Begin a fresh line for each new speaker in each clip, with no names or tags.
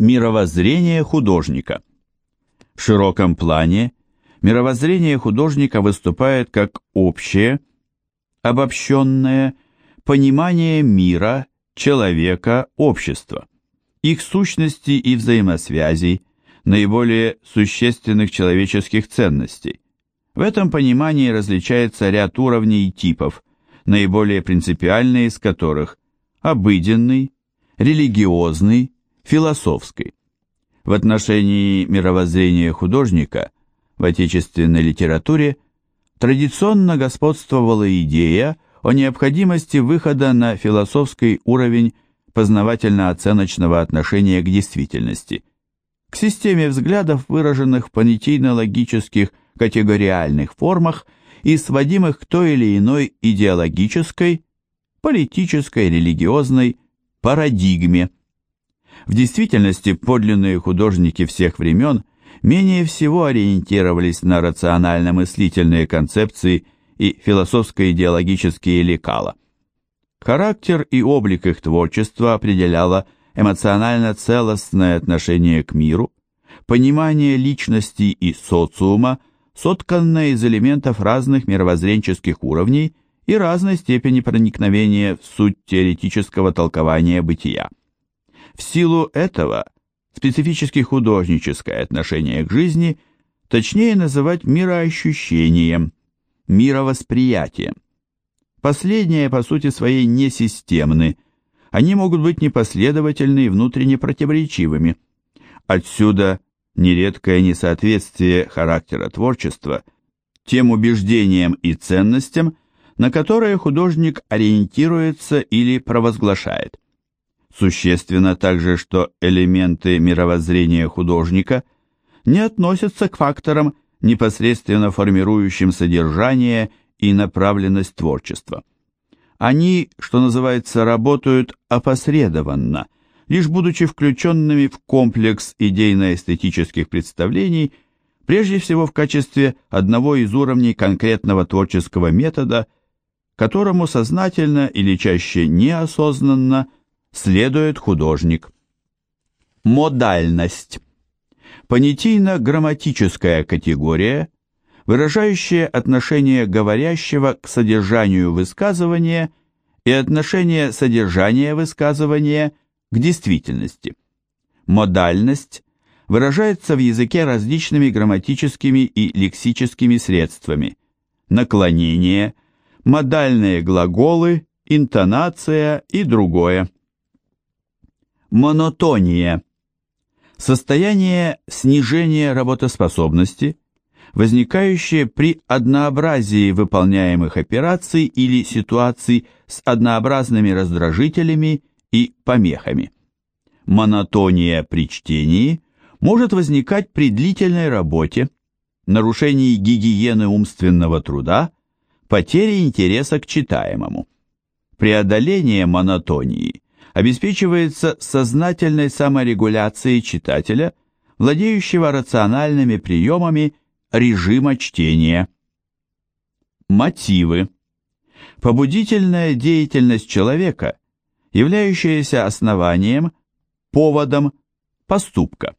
Мировоззрение художника. В широком плане мировоззрение художника выступает как общее, обобщенное понимание мира, человека, общества, их сущности и взаимосвязей, наиболее существенных человеческих ценностей. В этом понимании различается ряд уровней и типов, наиболее принципиальные из которых обыденный, религиозный, философской. В отношении мировоззрения художника в отечественной литературе традиционно господствовала идея о необходимости выхода на философский уровень познавательно-оценочного отношения к действительности, к системе взглядов, выраженных в понятийно-логических категориальных формах и сводимых к той или иной идеологической, политической, религиозной парадигме – в действительности подлинные художники всех времен менее всего ориентировались на рационально-мыслительные концепции и философско-идеологические лекала. Характер и облик их творчества определяло эмоционально-целостное отношение к миру, понимание личности и социума, сотканное из элементов разных мировоззренческих уровней и разной степени проникновения в суть теоретического толкования бытия. В силу этого специфически художническое отношение к жизни точнее называть мироощущением, мировосприятием. Последние по сути своей не системны, они могут быть непоследовательны и внутренне противоречивыми. Отсюда нередкое несоответствие характера творчества тем убеждениям и ценностям, на которые художник ориентируется или провозглашает. Существенно также, что элементы мировоззрения художника не относятся к факторам, непосредственно формирующим содержание и направленность творчества. Они, что называется, работают опосредованно, лишь будучи включенными в комплекс идейно-эстетических представлений, прежде всего в качестве одного из уровней конкретного творческого метода, которому сознательно или чаще неосознанно – следует художник. Модальность. Понятийно-грамматическая категория, выражающая отношение говорящего к содержанию высказывания и отношение содержания высказывания к действительности. Модальность выражается в языке различными грамматическими и лексическими средствами. Наклонение, модальные глаголы, интонация и другое. Монотония. Состояние снижения работоспособности, возникающее при однообразии выполняемых операций или ситуаций с однообразными раздражителями и помехами. Монотония при чтении может возникать при длительной работе, нарушении гигиены умственного труда, потере интереса к читаемому. Преодоление монотонии – обеспечивается сознательной саморегуляцией читателя, владеющего рациональными приемами режима чтения. Мотивы. Побудительная деятельность человека, являющаяся основанием, поводом поступка.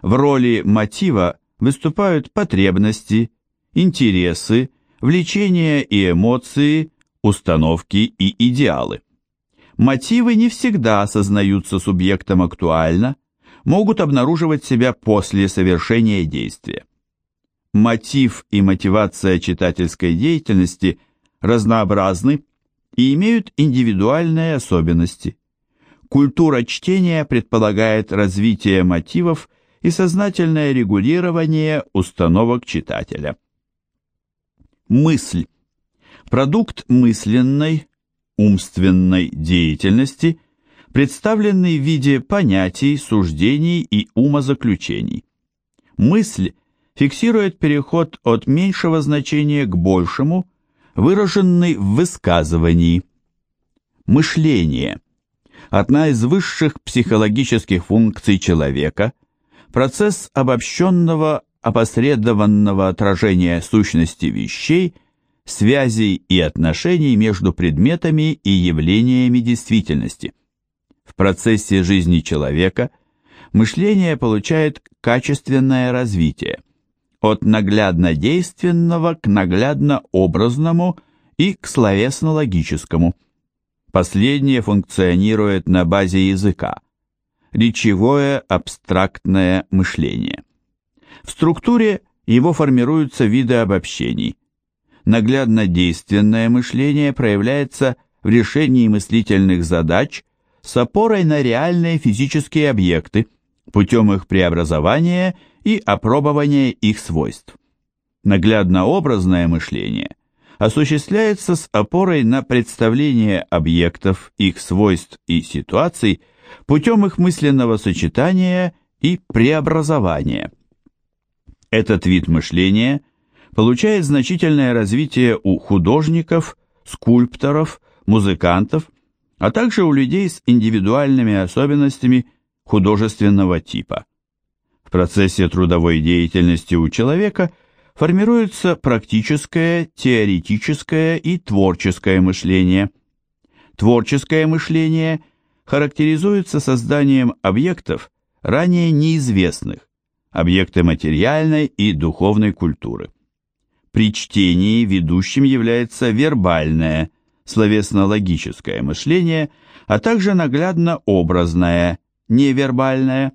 В роли мотива выступают потребности, интересы, влечения и эмоции, установки и идеалы. Мотивы не всегда осознаются субъектом актуально, могут обнаруживать себя после совершения действия. Мотив и мотивация читательской деятельности разнообразны и имеют индивидуальные особенности. Культура чтения предполагает развитие мотивов и сознательное регулирование установок читателя. Мысль. Продукт мысленной, умственной деятельности, представленный в виде понятий, суждений и умозаключений. Мысль фиксирует переход от меньшего значения к большему, выраженный в высказывании. Мышление – одна из высших психологических функций человека, процесс обобщенного, опосредованного отражения сущности вещей – связей и отношений между предметами и явлениями действительности. В процессе жизни человека мышление получает качественное развитие от наглядно-действенного к наглядно-образному и к словесно-логическому. Последнее функционирует на базе языка. Речевое абстрактное мышление. В структуре его формируются виды обобщений. Наглядно-действенное мышление проявляется в решении мыслительных задач с опорой на реальные физические объекты, путем их преобразования и опробования их свойств. Наглядно-образное мышление осуществляется с опорой на представление объектов, их свойств и ситуаций путем их мысленного сочетания и преобразования. Этот вид мышления получает значительное развитие у художников, скульпторов, музыкантов, а также у людей с индивидуальными особенностями художественного типа. В процессе трудовой деятельности у человека формируется практическое, теоретическое и творческое мышление. Творческое мышление характеризуется созданием объектов, ранее неизвестных, объекты материальной и духовной культуры. При чтении ведущим является вербальное, словесно-логическое мышление, а также наглядно-образное, невербальное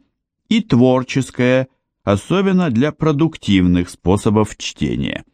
и творческое, особенно для продуктивных способов чтения.